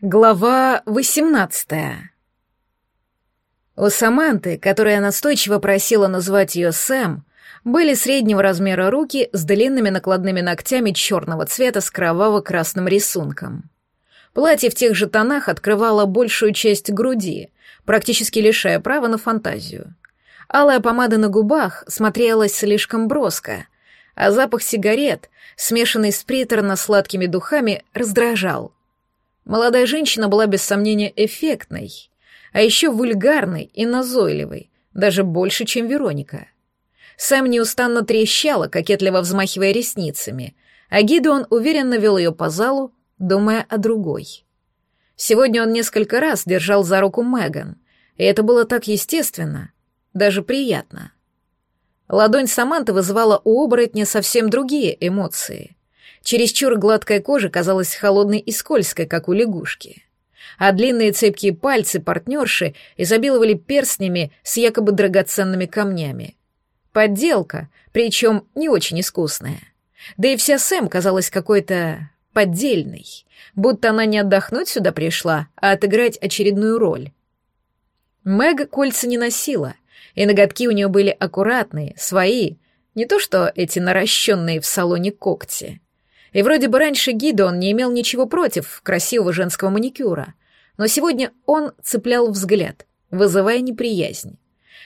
Глава 18 У Саманты, которая настойчиво просила назвать ее Сэм, были среднего размера руки с длинными накладными ногтями черного цвета с кроваво-красным рисунком. Платье в тех же тонах открывало большую часть груди, практически лишая права на фантазию. Алая помада на губах смотрелась слишком броско, а запах сигарет, смешанный с приторно-сладкими духами, раздражал — Молодая женщина была без сомнения эффектной, а еще вульгарной и назойливой, даже больше, чем Вероника. Сэм неустанно трещала, кокетливо взмахивая ресницами, а Гидеон уверенно вел ее по залу, думая о другой. Сегодня он несколько раз держал за руку Меган, и это было так естественно, даже приятно. Ладонь Саманты вызывала у оборотня совсем другие эмоции. Чересчур гладкая кожа казалась холодной и скользкой, как у лягушки. А длинные цепкие пальцы партнерши изобиловали перстнями с якобы драгоценными камнями. Подделка, причем не очень искусная. Да и вся Сэм казалась какой-то поддельной, будто она не отдохнуть сюда пришла, а отыграть очередную роль. Мэг кольца не носила, и ноготки у нее были аккуратные, свои, не то что эти наращенные в салоне когти. И вроде бы раньше Гидеон не имел ничего против красивого женского маникюра, но сегодня он цеплял взгляд, вызывая неприязнь.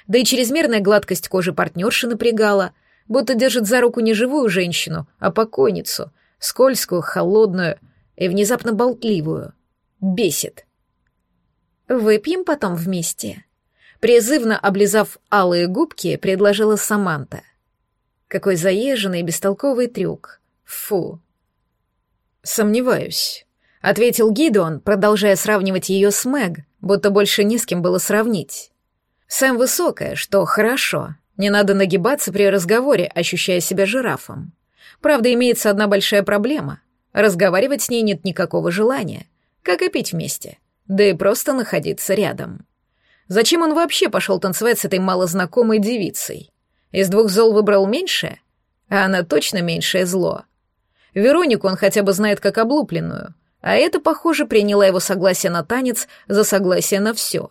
Да и чрезмерная гладкость кожи партнерши напрягала, будто держит за руку не живую женщину, а покойницу, скользкую, холодную и внезапно болтливую. Бесит. «Выпьем потом вместе», Призывно облизав алые губки, предложила Саманта. Какой заезженный и бестолковый трюк. Фу. «Сомневаюсь», — ответил Гидеон, продолжая сравнивать ее с Мэг, будто больше не с кем было сравнить. «Сэм высокая, что хорошо. Не надо нагибаться при разговоре, ощущая себя жирафом. Правда, имеется одна большая проблема. Разговаривать с ней нет никакого желания, как и пить вместе, да и просто находиться рядом. Зачем он вообще пошел танцевать с этой малознакомой девицей? Из двух зол выбрал меньшее? А она точно меньшее зло. Веронику он хотя бы знает как облупленную, а это, похоже, приняло его согласие на танец за согласие на все.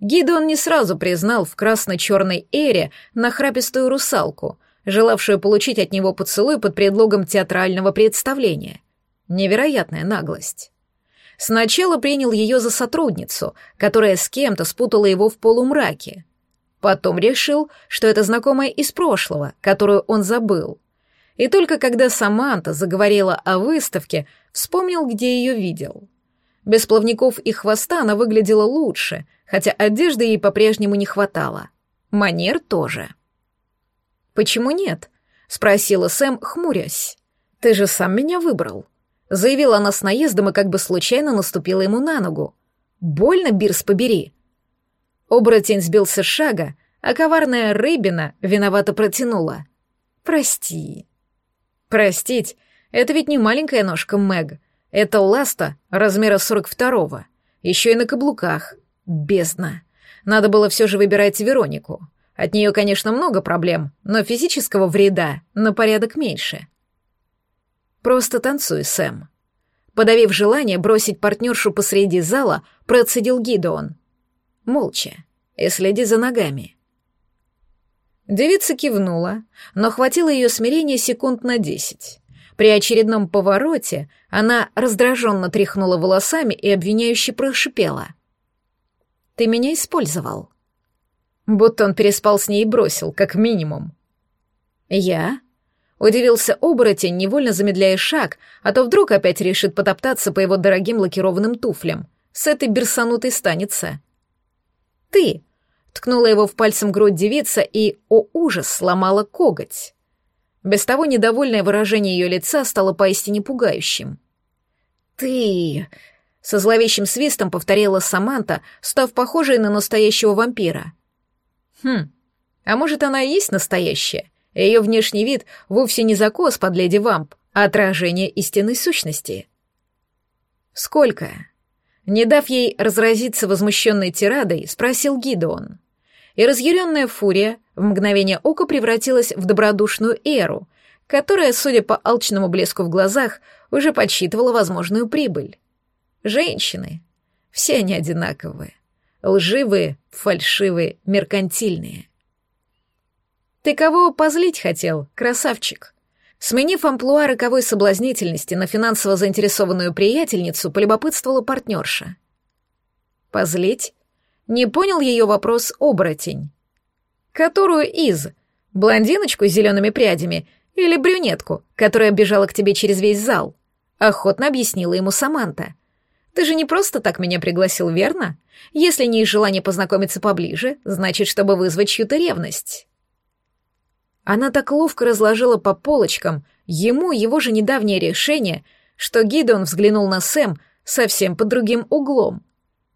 Гидеон не сразу признал в красно-черной эре нахрапистую русалку, желавшую получить от него поцелуй под предлогом театрального представления. Невероятная наглость. Сначала принял ее за сотрудницу, которая с кем-то спутала его в полумраке. Потом решил, что это знакомая из прошлого, которую он забыл. И только когда Саманта заговорила о выставке, вспомнил, где ее видел. Без плавников и хвоста она выглядела лучше, хотя одежды ей по-прежнему не хватало. Манер тоже. «Почему нет?» — спросила Сэм, хмурясь. «Ты же сам меня выбрал», — заявила она с наездом и как бы случайно наступила ему на ногу. «Больно, Бирс, побери». Оборотень сбился с шага, а коварная рыбина виновато протянула. «Прости». Простить, это ведь не маленькая ножка Мэг. Это ласта размера 42-го. Еще и на каблуках. Бездна. Надо было все же выбирать Веронику. От нее, конечно, много проблем, но физического вреда на порядок меньше. Просто танцуй, Сэм. Подавив желание бросить партнершу посреди зала, процедил Гидеон. Молча. И следи за ногами. Девица кивнула, но хватило ее смирения секунд на десять. При очередном повороте она раздраженно тряхнула волосами и обвиняюще прошипела. «Ты меня использовал». Будто он переспал с ней и бросил, как минимум. «Я?» — удивился оборотень, невольно замедляя шаг, а то вдруг опять решит потоптаться по его дорогим лакированным туфлям. С этой берсанутой станется. «Ты!» Ткнула его в пальцем грудь девица и, о ужас, сломала коготь. Без того недовольное выражение ее лица стало поистине пугающим. «Ты...» — со зловещим свистом повторила Саманта, став похожей на настоящего вампира. «Хм, а может, она и есть настоящая? Ее внешний вид вовсе не закос под леди Вамп, а отражение истинной сущности». «Сколько?» Не дав ей разразиться возмущенной тирадой, спросил Гидеон и разъяренная фурия в мгновение ока превратилась в добродушную эру, которая, судя по алчному блеску в глазах, уже подсчитывала возможную прибыль. Женщины. Все они одинаковые. Лживые, фальшивые, меркантильные. Ты кого позлить хотел, красавчик? Сменив амплуа роковой соблазнительности на финансово заинтересованную приятельницу, полюбопытствовала партнерша. Позлить? Не понял ее вопрос оборотень. Которую из? Блондиночку с зелеными прядями или брюнетку, которая бежала к тебе через весь зал? Охотно объяснила ему Саманта. Ты же не просто так меня пригласил, верно? Если не из желания познакомиться поближе, значит, чтобы вызвать чью-то ревность. Она так ловко разложила по полочкам ему его же недавнее решение, что Гидеон взглянул на Сэм совсем под другим углом.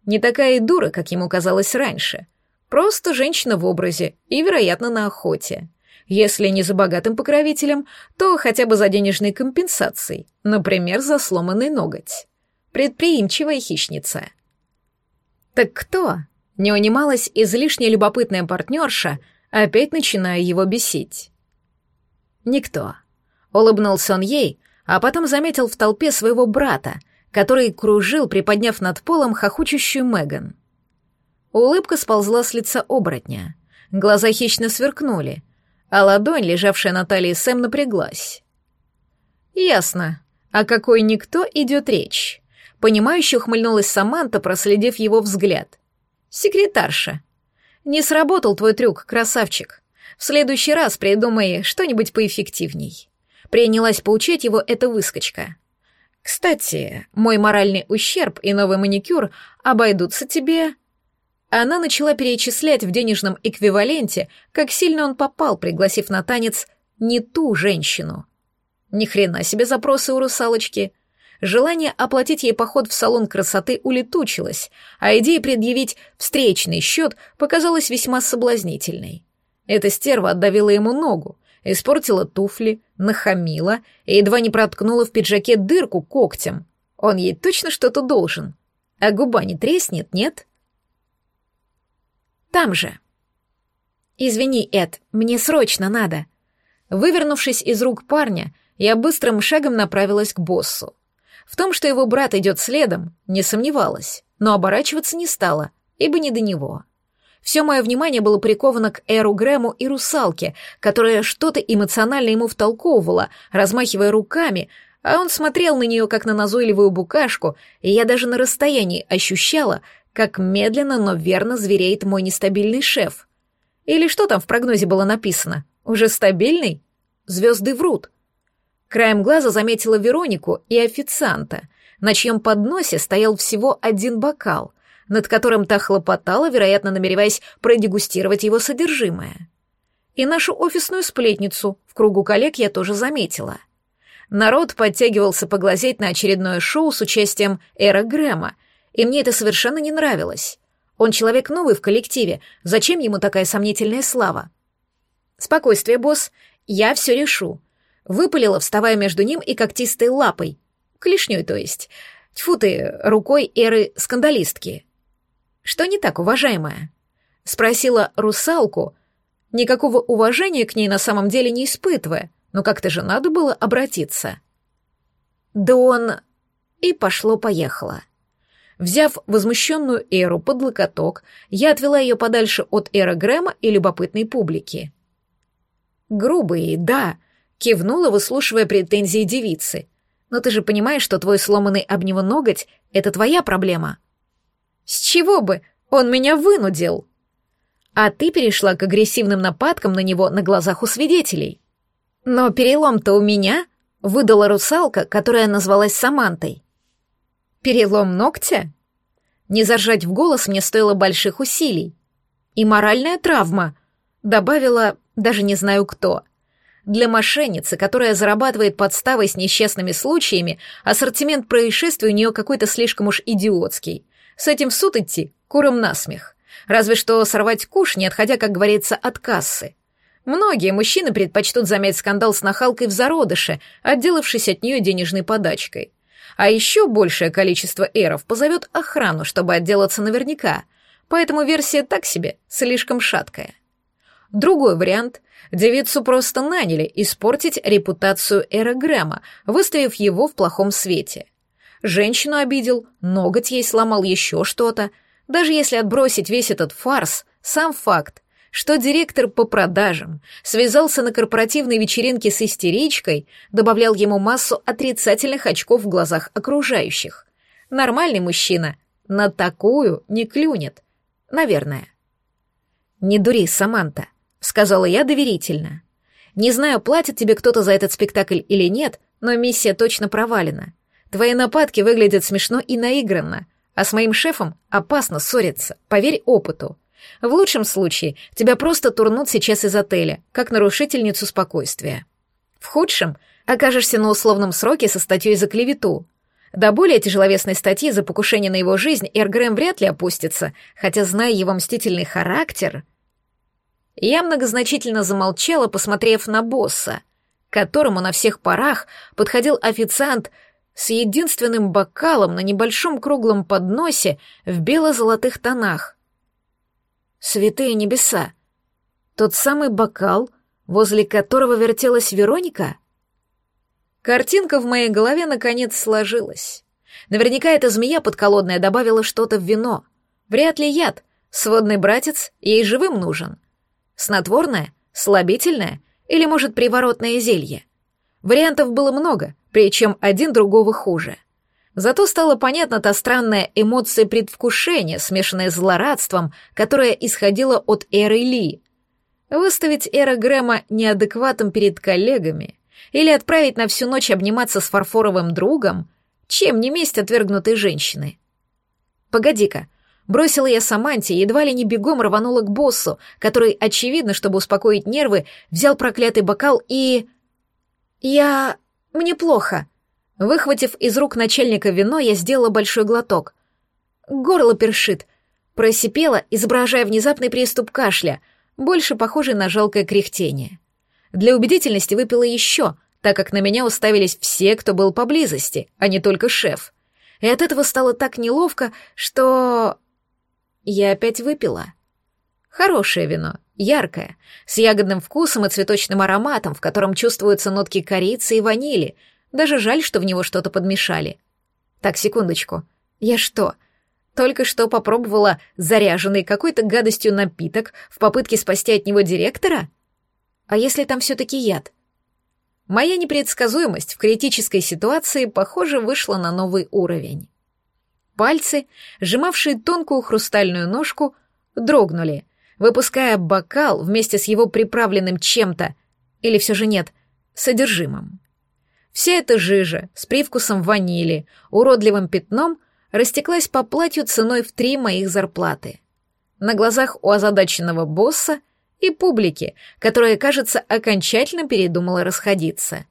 Не такая и дура, как ему казалось раньше. Просто женщина в образе и, вероятно, на охоте. Если не за богатым покровителем, то хотя бы за денежной компенсацией, например, за сломанный ноготь. Предприимчивая хищница. Так кто? Не унималась излишне любопытная партнерша, опять начиная его бесить. Никто. Улыбнулся он ей, а потом заметил в толпе своего брата, который кружил, приподняв над полом хохочущую Меган. Улыбка сползла с лица оборотня. Глаза хищно сверкнули, а ладонь, лежавшая на талии Сэм, напряглась. «Ясно. О какой никто идет речь?» Понимающе ухмыльнулась Саманта, проследив его взгляд. «Секретарша. Не сработал твой трюк, красавчик. В следующий раз придумай что-нибудь поэффективней». Принялась поучать его эта выскочка. «Кстати, мой моральный ущерб и новый маникюр обойдутся тебе...» Она начала перечислять в денежном эквиваленте, как сильно он попал, пригласив на танец не ту женщину. Ни хрена себе запросы у русалочки. Желание оплатить ей поход в салон красоты улетучилось, а идея предъявить встречный счет показалась весьма соблазнительной. Эта стерва отдавила ему ногу, испортила туфли, нахамила и едва не проткнула в пиджаке дырку когтем. Он ей точно что-то должен. А губа не треснет, нет? Там же. «Извини, Эд, мне срочно надо». Вывернувшись из рук парня, я быстрым шагом направилась к боссу. В том, что его брат идет следом, не сомневалась, но оборачиваться не стала, ибо не до него. Все мое внимание было приковано к Эру Грэму и русалке, которая что-то эмоционально ему втолковывала, размахивая руками, а он смотрел на нее, как на назойливую букашку, и я даже на расстоянии ощущала, как медленно, но верно звереет мой нестабильный шеф. Или что там в прогнозе было написано? Уже стабильный? Звезды врут. Краем глаза заметила Веронику и официанта, на чьем подносе стоял всего один бокал — над которым та хлопотала, вероятно, намереваясь продегустировать его содержимое. И нашу офисную сплетницу в кругу коллег я тоже заметила. Народ подтягивался поглазеть на очередное шоу с участием Эра Грэма, и мне это совершенно не нравилось. Он человек новый в коллективе, зачем ему такая сомнительная слава? Спокойствие, босс, я все решу. Выпалила, вставая между ним и когтистой лапой. Клешней, то есть. Тьфу ты, рукой Эры скандалистки. Что не так, уважаемая? Спросила русалку, никакого уважения к ней на самом деле не испытывая, но как-то же надо было обратиться. Да он... И пошло-поехало. Взяв возмущенную Эру под локоток, я отвела ее подальше от Эра Грэма и любопытной публики. «Грубые, да», — кивнула, выслушивая претензии девицы. «Но ты же понимаешь, что твой сломанный об него ноготь — это твоя проблема». С чего бы? Он меня вынудил. А ты перешла к агрессивным нападкам на него на глазах у свидетелей. Но перелом-то у меня, выдала русалка, которая назвалась Самантой. Перелом ногтя? Не заржать в голос мне стоило больших усилий. И моральная травма, добавила даже не знаю кто. Для мошенницы, которая зарабатывает подставой с несчастными случаями, ассортимент происшествий у нее какой-то слишком уж идиотский. С этим в суд идти — куром насмех. Разве что сорвать куш, не отходя, как говорится, от кассы. Многие мужчины предпочтут замять скандал с нахалкой в зародыше, отделавшись от нее денежной подачкой. А еще большее количество эров позовет охрану, чтобы отделаться наверняка, поэтому версия так себе, слишком шаткая. Другой вариант — девицу просто наняли испортить репутацию Эра Грэма, выставив его в плохом свете — женщину обидел, ноготь ей сломал, еще что-то. Даже если отбросить весь этот фарс, сам факт, что директор по продажам связался на корпоративной вечеринке с истеричкой, добавлял ему массу отрицательных очков в глазах окружающих. Нормальный мужчина на такую не клюнет. Наверное. «Не дури, Саманта», — сказала я доверительно. «Не знаю, платит тебе кто-то за этот спектакль или нет, но миссия точно провалена. Твои нападки выглядят смешно и наигранно, а с моим шефом опасно ссориться, поверь опыту. В лучшем случае тебя просто турнут сейчас из отеля, как нарушительницу спокойствия. В худшем окажешься на условном сроке со статьей за клевету. До более тяжеловесной статьи за покушение на его жизнь Эргрэм вряд ли опустится, хотя, зная его мстительный характер... Я многозначительно замолчала, посмотрев на босса, к которому на всех парах подходил официант с единственным бокалом на небольшом круглом подносе в бело-золотых тонах. Святые небеса! Тот самый бокал, возле которого вертелась Вероника? Картинка в моей голове наконец сложилась. Наверняка эта змея подколодная добавила что-то в вино. Вряд ли яд. Сводный братец ей живым нужен. Снотворное? Слабительное? Или, может, приворотное зелье? Вариантов было много, причем один другого хуже — Зато стала понятна та странная эмоция предвкушения, смешанная с злорадством, которая исходила от Эры Ли. Выставить Эра Грэма неадекватом перед коллегами или отправить на всю ночь обниматься с фарфоровым другом, чем не месть отвергнутой женщины. «Погоди-ка», Бросила я Саманте, едва ли не бегом рванула к боссу, который, очевидно, чтобы успокоить нервы, взял проклятый бокал и... «Я... мне плохо», Выхватив из рук начальника вино, я сделала большой глоток. Горло першит. Просипела, изображая внезапный приступ кашля, больше похожий на жалкое кряхтение. Для убедительности выпила еще, так как на меня уставились все, кто был поблизости, а не только шеф. И от этого стало так неловко, что... Я опять выпила. Хорошее вино, яркое, с ягодным вкусом и цветочным ароматом, в котором чувствуются нотки корицы и ванили — даже жаль, что в него что-то подмешали. Так, секундочку. Я что, только что попробовала заряженный какой-то гадостью напиток в попытке спасти от него директора? А если там все-таки яд? Моя непредсказуемость в критической ситуации, похоже, вышла на новый уровень. Пальцы, сжимавшие тонкую хрустальную ножку, дрогнули, выпуская бокал вместе с его приправленным чем-то, или все же нет, содержимым. Вся эта жижа с привкусом ванили, уродливым пятном растеклась по платью ценой в три моих зарплаты. На глазах у озадаченного босса и публики, которая, кажется, окончательно передумала расходиться.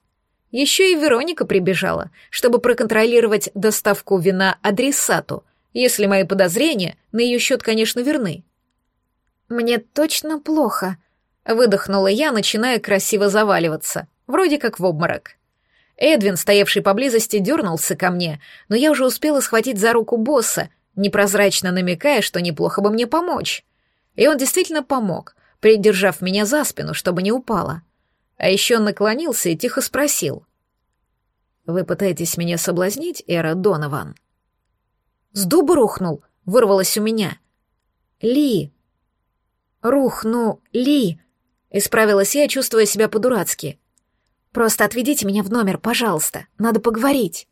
Еще и Вероника прибежала, чтобы проконтролировать доставку вина адресату, если мои подозрения на ее счет, конечно, верны. «Мне точно плохо», — выдохнула я, начиная красиво заваливаться, вроде как в обморок. Эдвин, стоявший поблизости, дернулся ко мне, но я уже успела схватить за руку босса, непрозрачно намекая, что неплохо бы мне помочь. И он действительно помог, придержав меня за спину, чтобы не упала. А еще наклонился и тихо спросил. «Вы пытаетесь меня соблазнить, Эра Донован?» «С дуба рухнул», — вырвалось у меня. «Ли!» «Рухну, Ли!» — исправилась я, чувствуя себя по-дурацки. Просто отведите меня в номер, пожалуйста. Надо поговорить».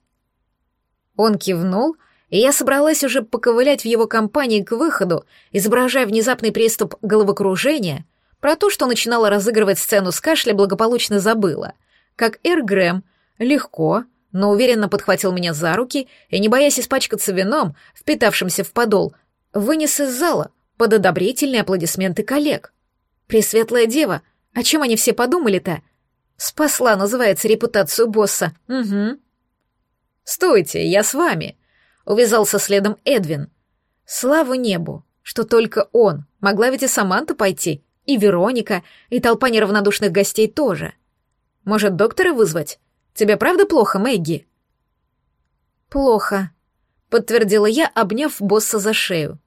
Он кивнул, и я собралась уже поковылять в его компании к выходу, изображая внезапный приступ головокружения, про то, что начинала разыгрывать сцену с кашля, благополучно забыла. Как Эр Грэм легко, но уверенно подхватил меня за руки и, не боясь испачкаться вином, впитавшимся в подол, вынес из зала под одобрительные аплодисменты коллег. Пресветлая дева, о чем они все подумали-то? Спасла, называется, репутацию босса. Угу. Стойте, я с вами. Увязался следом Эдвин. Слава небу, что только он. Могла ведь и Саманта пойти, и Вероника, и толпа неравнодушных гостей тоже. Может, доктора вызвать? Тебе правда плохо, Мэгги? Плохо, подтвердила я, обняв босса за шею.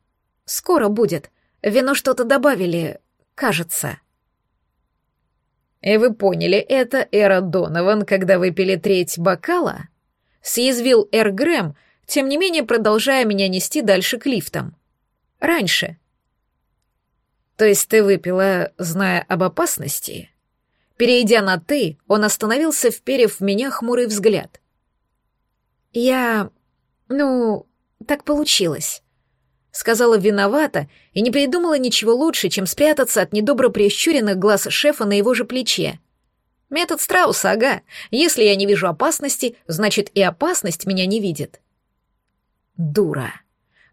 Скоро будет. Вино что-то добавили, кажется. «И вы поняли это, Эра Донован, когда выпили треть бокала?» съязвил Эр Грэм, тем не менее продолжая меня нести дальше к лифтам. Раньше. То есть ты выпила, зная об опасности? Перейдя на «ты», он остановился, вперев в меня хмурый взгляд. Я... ну, так получилось. Сказала виновата и не придумала ничего лучше, чем спрятаться от недобро прищуренных глаз шефа на его же плече. Метод страуса, ага. Если я не вижу опасности, значит и опасность меня не видит. Дура.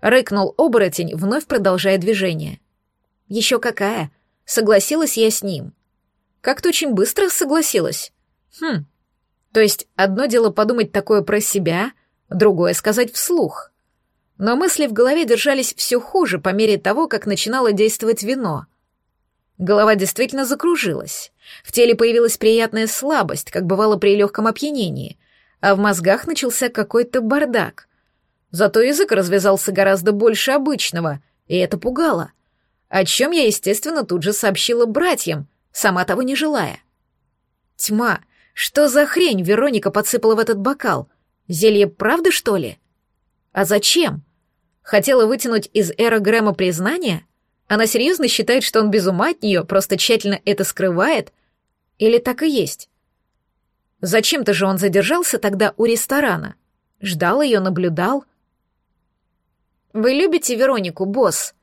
Рыкнул оборотень, вновь продолжая движение. Еще какая. Согласилась я с ним. Как-то очень быстро согласилась. Хм. То есть одно дело подумать такое про себя, другое сказать вслух. Но мысли в голове держались все хуже по мере того, как начинало действовать вино. Голова действительно закружилась. В теле появилась приятная слабость, как бывало при легком опьянении, а в мозгах начался какой-то бардак. Зато язык развязался гораздо больше обычного, и это пугало. О чем я, естественно, тут же сообщила братьям, сама того не желая. Тьма, что за хрень Вероника подсыпала в этот бокал? Зелье правды, что ли? А зачем? Хотела вытянуть из Эра Грэма признание? Она серьезно считает, что он без ума от нее, просто тщательно это скрывает? Или так и есть? Зачем-то же он задержался тогда у ресторана. Ждал ее, наблюдал. «Вы любите Веронику, босс?»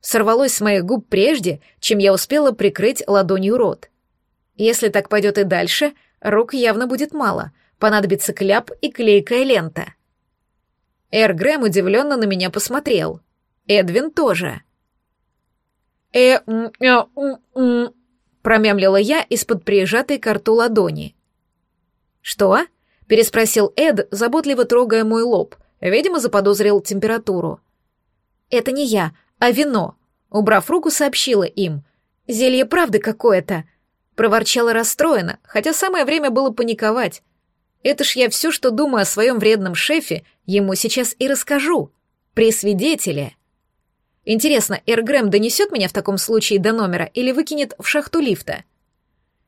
Сорвалось с моих губ прежде, чем я успела прикрыть ладонью рот. Если так пойдет и дальше, рук явно будет мало, понадобится кляп и клейкая лента. Эр Грэм удивленно на меня посмотрел. Эдвин тоже. э м э промямлила я из-под прижатой к рту ладони. «Что?» — переспросил Эд, заботливо трогая мой лоб. Видимо, заподозрил температуру. «Это не я, а вино», — убрав руку, сообщила им. «Зелье правды какое-то», — проворчала расстроена, хотя самое время было паниковать. Это ж я все, что думаю о своем вредном шефе, ему сейчас и расскажу. При свидетеле. Интересно, Эргрэм донесет меня в таком случае до номера или выкинет в шахту лифта?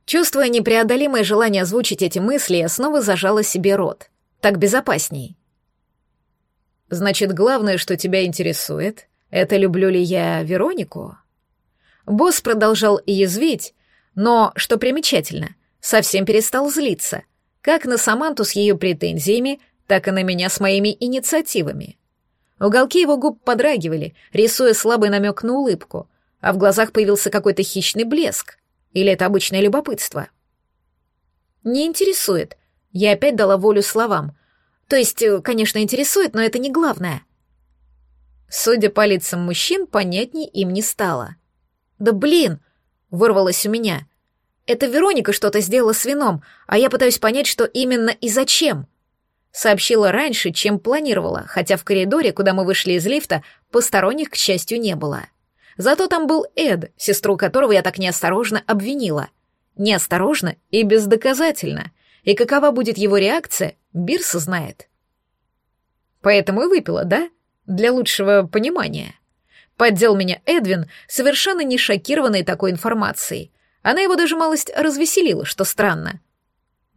Чувствуя непреодолимое желание озвучить эти мысли, я снова зажала себе рот. Так безопасней. Значит, главное, что тебя интересует, это люблю ли я Веронику? Босс продолжал язвить, но, что примечательно, совсем перестал злиться, как на Саманту с ее претензиями, так и на меня с моими инициативами. Уголки его губ подрагивали, рисуя слабый намек на улыбку, а в глазах появился какой-то хищный блеск. Или это обычное любопытство? Не интересует. Я опять дала волю словам. То есть, э, конечно, интересует, но это не главное. Судя по лицам мужчин, понятней им не стало. «Да блин!» — вырвалось у меня. Это Вероника что-то сделала с вином, а я пытаюсь понять, что именно и зачем. Сообщила раньше, чем планировала, хотя в коридоре, куда мы вышли из лифта, посторонних, к счастью, не было. Зато там был Эд, сестру которого я так неосторожно обвинила. Неосторожно и бездоказательно. И какова будет его реакция, Бирс знает. Поэтому и выпила, да? Для лучшего понимания. Поддел меня Эдвин, совершенно не шокированный такой информацией — она его даже малость развеселила, что странно.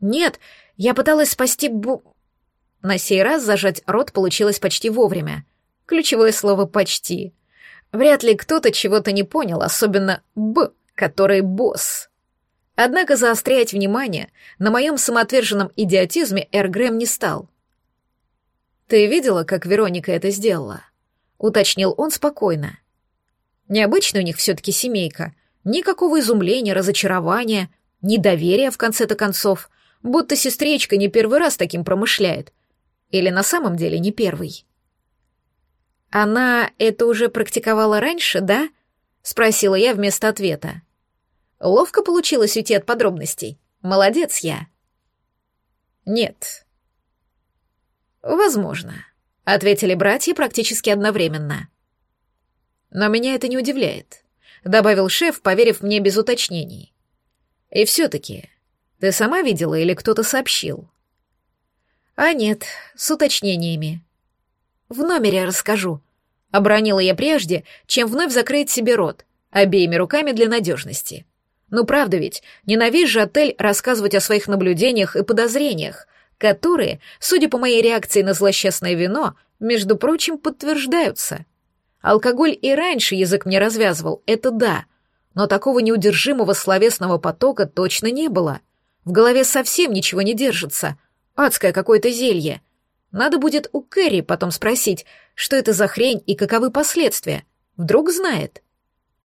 «Нет, я пыталась спасти Бу...» На сей раз зажать рот получилось почти вовремя. Ключевое слово «почти». Вряд ли кто-то чего-то не понял, особенно «б», который «босс». Однако заострять внимание на моем самоотверженном идиотизме Эргрэм не стал. «Ты видела, как Вероника это сделала?» — уточнил он спокойно. «Необычно у них все-таки семейка — Никакого изумления, разочарования, недоверия, в конце-то концов, будто сестричка не первый раз таким промышляет. Или на самом деле не первый. «Она это уже практиковала раньше, да?» — спросила я вместо ответа. Ловко получилось уйти от подробностей. Молодец я. «Нет». «Возможно», — ответили братья практически одновременно. «Но меня это не удивляет добавил шеф, поверив мне без уточнений. И все-таки, ты сама видела или кто-то сообщил? А нет, с уточнениями. В номере расскажу. Обронила я прежде, чем вновь закрыть себе рот, обеими руками для надежности. Ну правда ведь, ненавижу отель рассказывать о своих наблюдениях и подозрениях, которые, судя по моей реакции на злосчастное вино, между прочим, подтверждаются. Алкоголь и раньше язык мне развязывал, это да, но такого неудержимого словесного потока точно не было. В голове совсем ничего не держится. Адское какое-то зелье. Надо будет у Кэрри потом спросить, что это за хрень и каковы последствия. Вдруг знает.